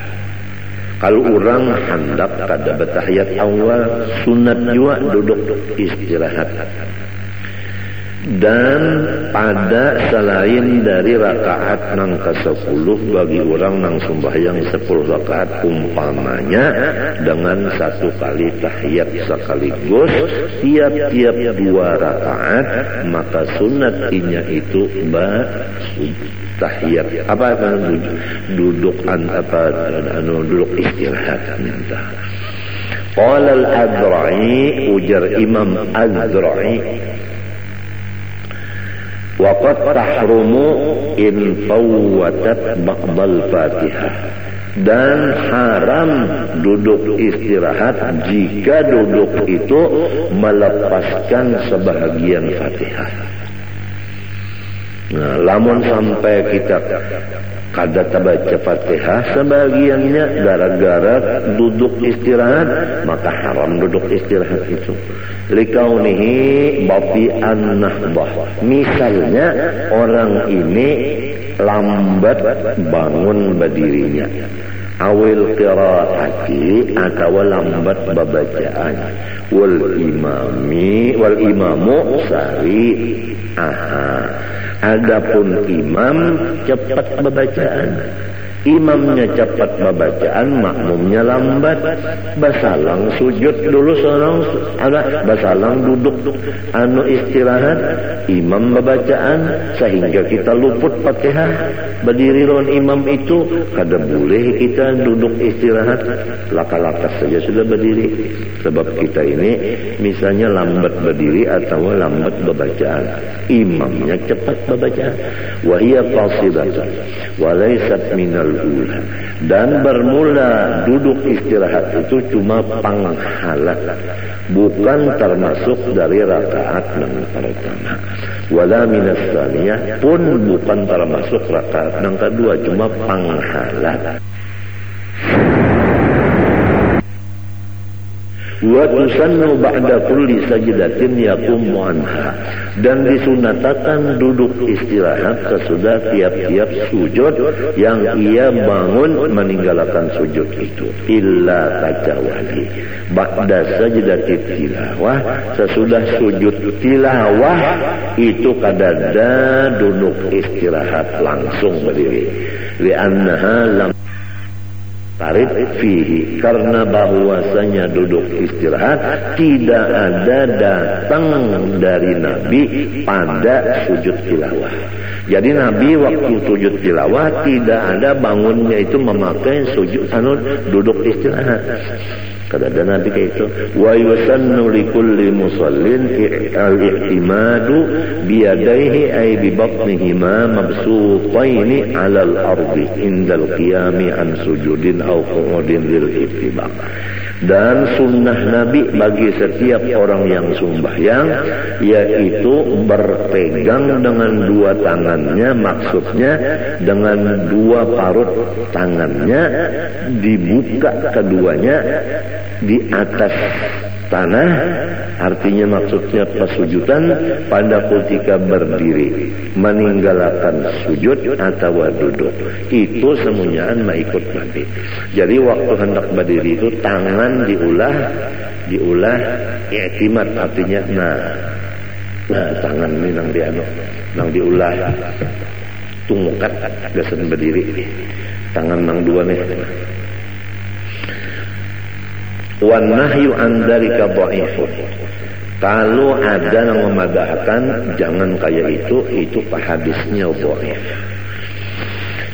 Speaker 1: kalau orang hendak kada bertahiyat awal sunat juga duduk istirahat dan pada selain dari rakaat nang ke sepuluh bagi orang nang sembahyang sepuluh rakaat umpamanya dengan satu kali tahiyat sekaligus tiap-tiap dua rakaat maka sunat inya itu ba tahiyat. Apa duduk an apa anu duduk istirahat minta Qala al-Adra'i ujar Imam Adra'i Waqad tahrumu in fawwatat ba'dal fatihah dan haram duduk istirahat jika duduk itu melepaskan sebahagian fatihah. Nah, lamun sampai kita kada baca Fatihah sebagiannya gara-gara duduk istirahat maka haram duduk istirahat itu. Likaunihi bapi an-nahbah misalnya orang ini lambat bangun berdirinya. Awil qiraati atau lambat babacaan wal imami wal imamu sari. Aha Adapun imam cepat bacaan. Imamnya cepat bacaan makmumnya lambat. Basalang sujud dulu seorang ada basalang duduk. Anu istirahat imam bacaan sehingga kita luput fatihah berdiri lawan imam itu kada boleh kita duduk istirahat. Laka-laka saja sudah berdiri. Sebab kita ini misalnya lambat berdiri atau lambat bacaan imamnya cepat bacaan wahia qasidatun walaysat minal dan bermula duduk istirahat itu cuma panghalat. Bukan termasuk dari rakaat yang pertama. Wala minas pun bukan termasuk rakaat yang kedua cuma panghalat wa tusannu ba'da kulli sajdatin yaqumu anha. Dan disunatakan duduk istirahat sesudah tiap-tiap sujud yang ia bangun meninggalkan sujud itu. Illa kecuali ba'da sajdatit tilawah. Sesudah sujud tilawah itu kadada duduk istirahat langsung berdiri. Li'annaha lam tarik fihi karena bahwasanya duduk istirahat tidak ada datang dari Nabi pada sujud tilawah. Jadi Nabi waktu sujud tilawah tidak ada bangunnya itu memakai sujud anu duduk istirahat. Kata Nabi kayak itu. Wa yusannu li kulli musallin al-i'timadu biyadaihi ay bi batnihima mabsutaini 'ala al-ardi indal qiyami an sujudin aw qu'udin lil ittibaq dan sunnah Nabi bagi setiap orang yang sembahyang yaitu berpegang dengan dua tangannya maksudnya dengan dua parut tangannya dibuka keduanya di atas tanah artinya maksudnya pesujudan pada ketika berdiri meninggalkan sujud atau duduk. Itu semuanya ikut Nabi. Jadi waktu hendak berdiri itu tangan diulah diulah i'timad artinya nah nah tangan ini nang dianu nang diulah. Tungkat gasan berdiri. Tangan nang dua nih wan nahyu an dzalika dhaifun kalau ada yang memadahkan jangan kayak itu itu hadisnya dhaif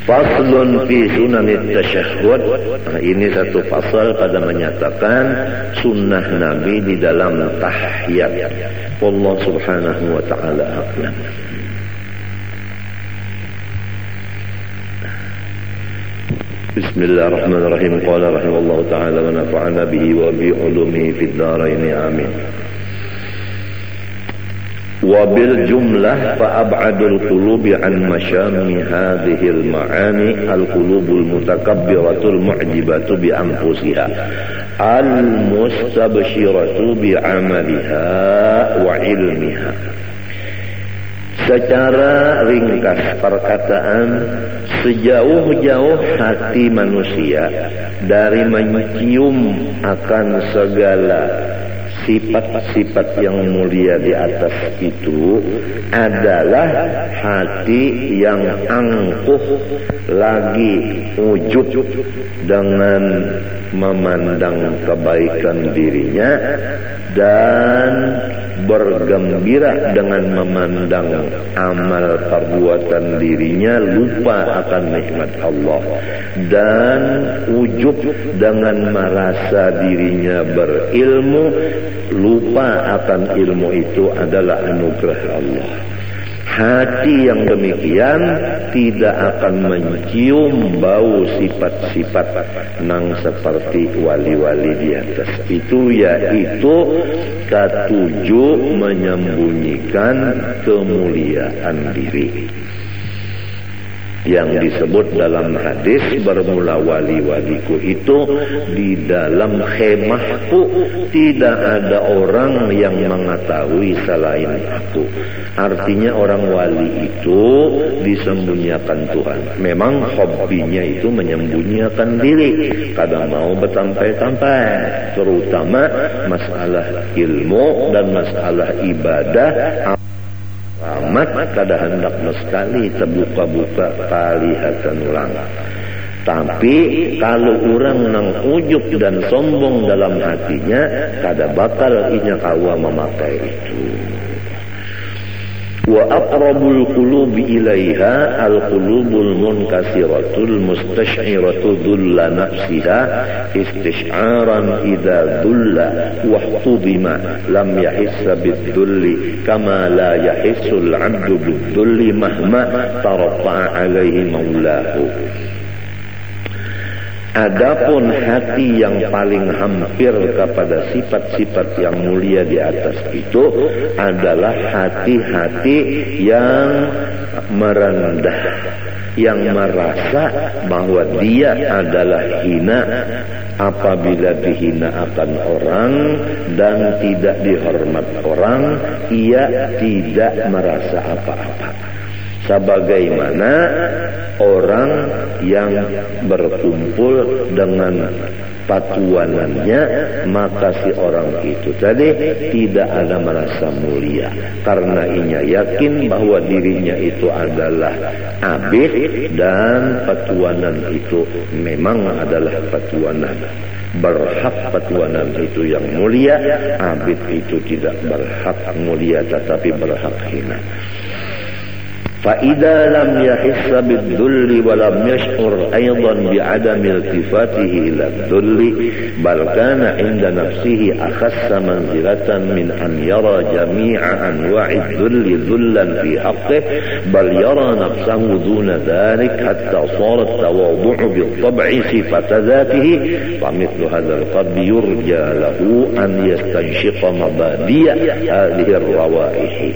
Speaker 1: Faslun fi sunanit tasyahud nah, Ini satu pasal pada menyatakan Sunnah Nabi di dalam tahiyat. Allah subhanahu wa ta'ala a'lam بسم الله الرحمن الرحيم. قال رحمه الله تعالى ونفعنا به وبعلومه في الدارين. آمين. وبالجملة فأبعد القلوب عن مشام هذه المعاني القلوب المتكبرة المعجبة بأنفسها. المستبشرة بعملها وعلمها. Secara ringkas perkataan sejauh-jauh hati manusia dari mencium akan segala sifat-sifat yang mulia di atas itu adalah hati yang angkuh lagi wujud dengan memandang kebaikan dirinya dan bergembira dengan memandang amal perbuatan dirinya lupa akan nikmat Allah. Dan ujub dengan merasa dirinya berilmu lupa akan ilmu itu adalah anugerah Allah Hati yang demikian tidak akan mencium bau sifat-sifat nang seperti wali-wali di atas. Itu yaitu ketujuh menyembunyikan kemuliaan diri yang disebut dalam hadis bermula wali-waliku itu di dalam khemahku tidak ada orang yang mengetahui selain aku. Artinya orang wali itu disembunyikan Tuhan. Memang hobinya itu menyembunyikan diri. Kadang mau bertampai-tampai terutama masalah ilmu dan masalah ibadah amat kada hendak sekali terbuka-buka kalihatan ulang tapi kalau orang nang ujub dan sombong dalam hatinya kada bakal inya kawa memakai itu وأقرب القلوب إليها القلوب المنكسرة المستشعرة ذل نفسها استشعارا إذا ذل واحتضم لم يحس بالذل كما لا يحس العبد بالذل مهما تربع عليه مولاه. Adapun hati yang paling hampir kepada sifat-sifat yang mulia di atas itu adalah hati-hati yang merendah yang merasa bahwa dia adalah hina. Apabila dihina akan orang dan tidak dihormat orang ia tidak merasa apa-apa sebagaimana orang yang berkumpul dengan patuanannya maka si orang itu tadi tidak ada merasa mulia. Karena inya yakin bahwa dirinya itu adalah abid dan patuanan itu memang adalah patuanan. Berhak patuanan itu yang mulia abid itu tidak berhak mulia tetapi berhak hina فإذا لم يحس بالذل ولم يشعر أيضا بعدم التفاته إلى الذل بل كان عند نفسه أخس منزلة من أن يرى جميع أنواع الذل ذلا في حقه بل يرى نفسه دون ذلك حتى صار التواضع بالطبع صفة ذاته. فمثل هذا القلب يرجى له أن يستنشق مبادئ هذه الروائح.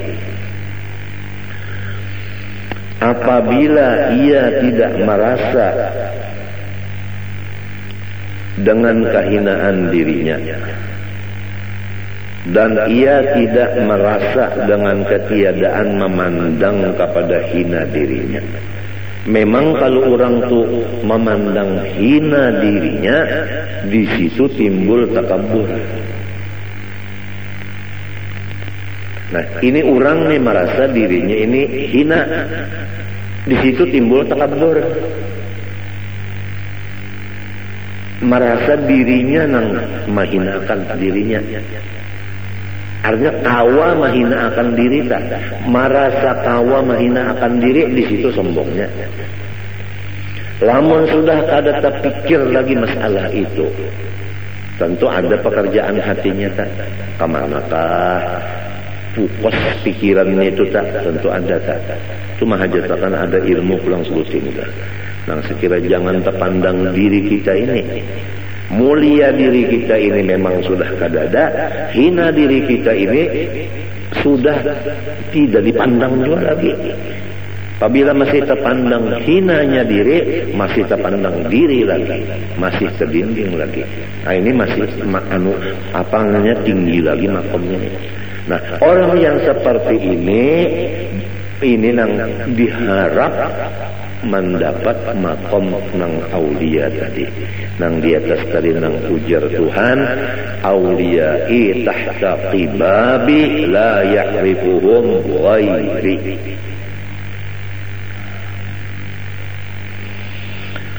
Speaker 1: Apabila ia tidak merasa dengan kehinaan dirinya dan ia tidak merasa dengan ketiadaan memandang kepada hina dirinya. Memang kalau orang tu memandang hina dirinya di situ timbul takabur Nah, ini orang nih merasa dirinya ini hina. Di situ timbul takabur. Merasa dirinya nang mahinakan dirinya. Artinya kawa mahina akan diri tak. Merasa kawa mahina akan diri di situ sombongnya. Lamun sudah ada terpikir lagi masalah itu. Tentu ada pekerjaan hatinya tak. Ke manakah pupos pikirannya itu tak tentu ada tak cuma hajat akan ada ilmu pulang selusin tak nah sekira jangan terpandang diri kita ini. Mulia diri kita ini memang sudah kadada. Hina diri kita ini sudah tidak dipandang juga lagi. Apabila masih terpandang hinanya diri, masih terpandang diri lagi, masih terdinding lagi. Nah ini masih anu apa tinggi lagi makomnya. Nah, orang yang seperti ini ini nang diharap mendapat makom nang aulia tadi nang di atas tadi nang ujar Tuhan aulia tahta qibabi la ya'rifuhum ghairi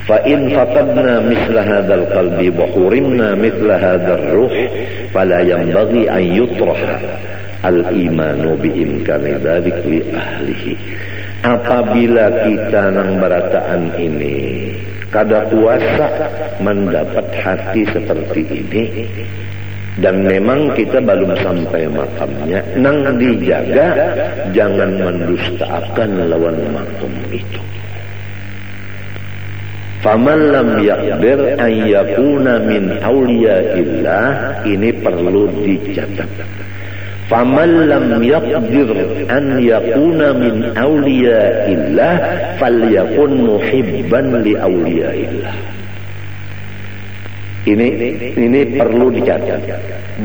Speaker 1: فإن فقدنا مثل هذا القلب وحرمنا مثل هذا الروح فلا ينبغي أن يطرح al-imanu biimkani dalik li ahlihi. Apabila kita nang berataan ini kada kuasa mendapat hati seperti ini dan memang kita belum sampai makamnya nang dijaga jangan mendustakan lawan makam itu. Faman lam yakbir an yakuna min awliyaillah ini perlu dicatat faman lam yaqdir an yakuna min awliyaillah falyakun muhibban li awliyaillah ini ini perlu dicatat.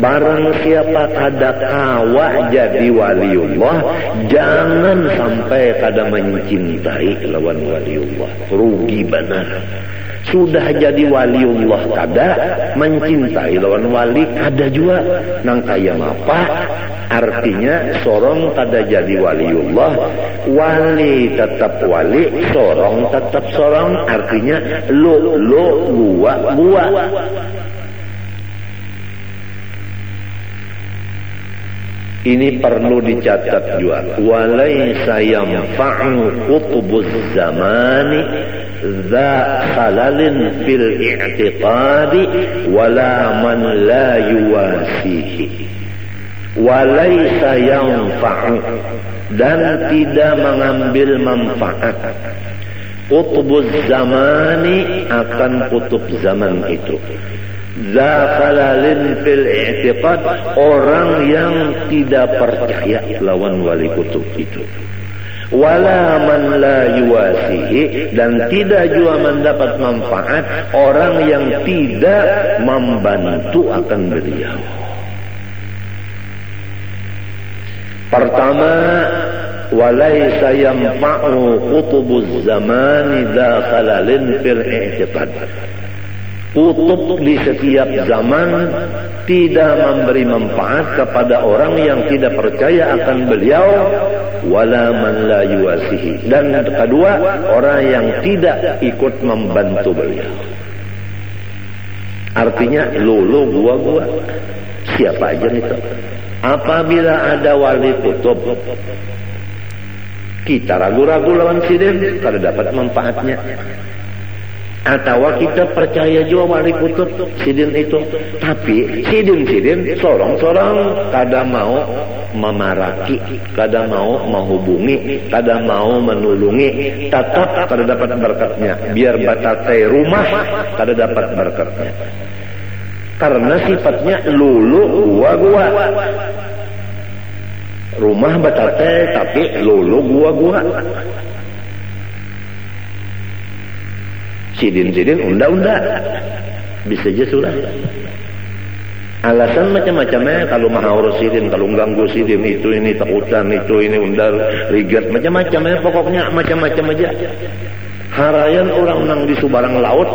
Speaker 1: Barang siapa kada kawa jadi waliullah jangan sampai kada mencintai lawan waliullah. Rugi benar. Sudah jadi waliullah kada mencintai lawan wali kada juga. Nang kaya apa Artinya sorong tada jadi waliullah, wali tetap wali, sorong tetap sorong. Artinya lu lu gua gua. Ini perlu dicatat juga. Walaysa yanfa'u qutbuz zamani za khalalin fil i'tiqadi wala man la yuwasihi. walaysa yanfa'u. Dan tidak mengambil manfaat. Qutbuz zamani akan kutub zaman itu. Zafalalin fil i'tiqad. Orang yang tidak percaya lawan wali kutub itu. Wala man la yuwasihi. Dan tidak juga mendapat manfaat orang yang tidak membantu akan beliau. Pertama, walaysa yamfa'u qutubuz zamani dakhalalin fil i'tiqad. Kutub di setiap zaman tidak memberi manfaat kepada orang yang tidak percaya akan beliau wala man la yuwasihi. Dan kedua orang yang tidak ikut membantu beliau. Artinya lulu gua gua siapa aja itu apabila ada wali kutub kita ragu-ragu lawan sidin kalau dapat manfaatnya. Atau kita percaya juga wali kutub sidin itu? Tapi sidin-sidin sorong-sorong kada mau memaraki kada mau menghubungi kada mau menulungi tetap kada dapat berkatnya. Biar batatai rumah kada dapat berkatnya karena sifatnya lulu gua-gua rumah batatai tapi lulu gua-gua sidin-sidin unda-unda. Bisa aja sudah. Alasan macam-macamnya kalau maha urus sidin kalau ganggu sidin itu ini takutan itu ini undar rigat macam-macamnya pokoknya macam-macam aja. Harayan orang nang di subarang laut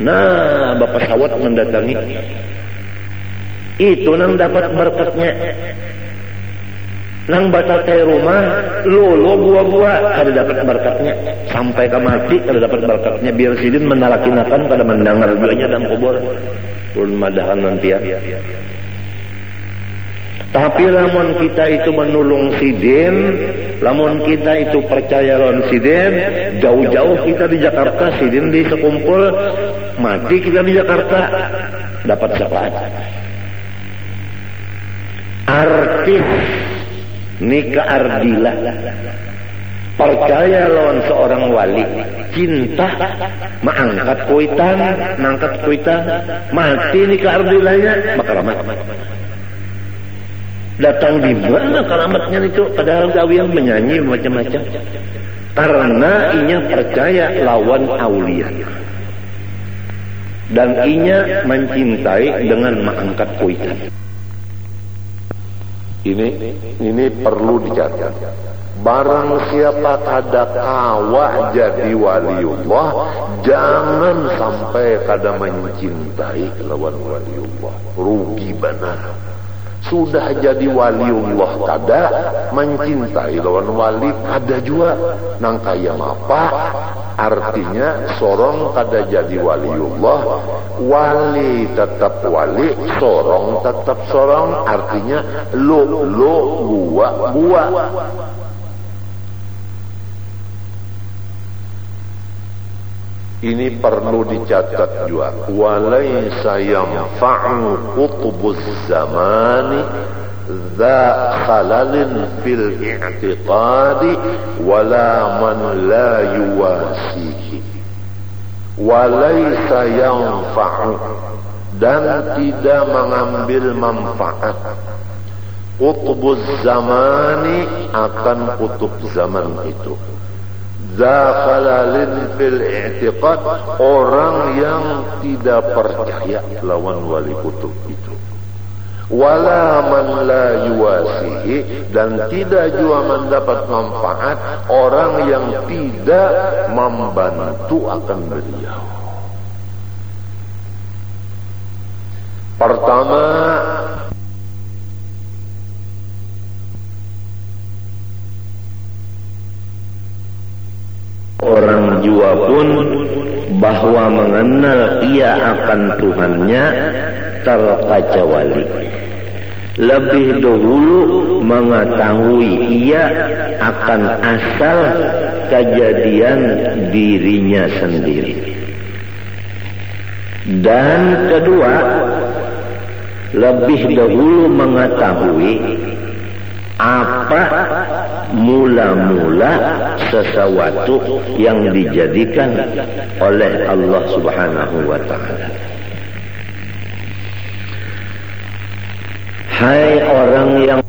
Speaker 1: nah bapak sawat mendatangi. Itu nang dapat berkatnya. Nang batal teh rumah lolo gua-gua kada dapat berkatnya. Sampai ke mati kada dapat berkatnya. Biar sidin menalakinakan kada mendengar duanya dalam kubur. Ulun madahan nanti ya. Tapi lamun kita itu menulung sidin lamun kita itu percaya lawan sidin jauh-jauh kita di Jakarta sidin di sekumpul mati kita di Jakarta dapat syafaat artis nikah ardilah percaya lawan seorang wali. Cinta mengangkat kuitan mengangkat kuitan mati nikah ardilahnya maka keramat datang di mana keramatnya itu padahal yang menyanyi macam-macam karena inya percaya lawan aulia dan inya mencintai dengan mengangkat kuitan ini ini perlu dicatat. Barang siapa kada kawa jadi waliullah, jangan sampai kada mencintai lawan waliullah. Rugi benar. Sudah jadi waliullah kada mencintai lawan wali kada juga. Nang kaya apa? Artinya sorong kada jadi waliullah Wali tetap wali Sorong tetap sorong Artinya lo lo gua gua Ini perlu dicatat juga. Walaysa yamfa'u qutbuz zamani ذا خلل في الاعتقاد ولا من لا يواسيه وليس ينفع dan tidak mengambil manfaat kutubuz zamani akan kutub zaman itu Zakhalalin fil i'tiqad. Orang yang tidak percaya lawan wali kutub itu. Wala man la yuwasihi. Dan tidak juga mendapat manfaat orang yang tidak membantu akan beliau. Pertama orang jua pun bahwa mengenal ia akan Tuhannya terkacauali lebih dahulu mengetahui ia akan asal kejadian dirinya sendiri. Dan kedua lebih dahulu mengetahui apa mula-mula sesuatu yang dijadikan oleh Allah Subhanahu wa taala. Hai orang yang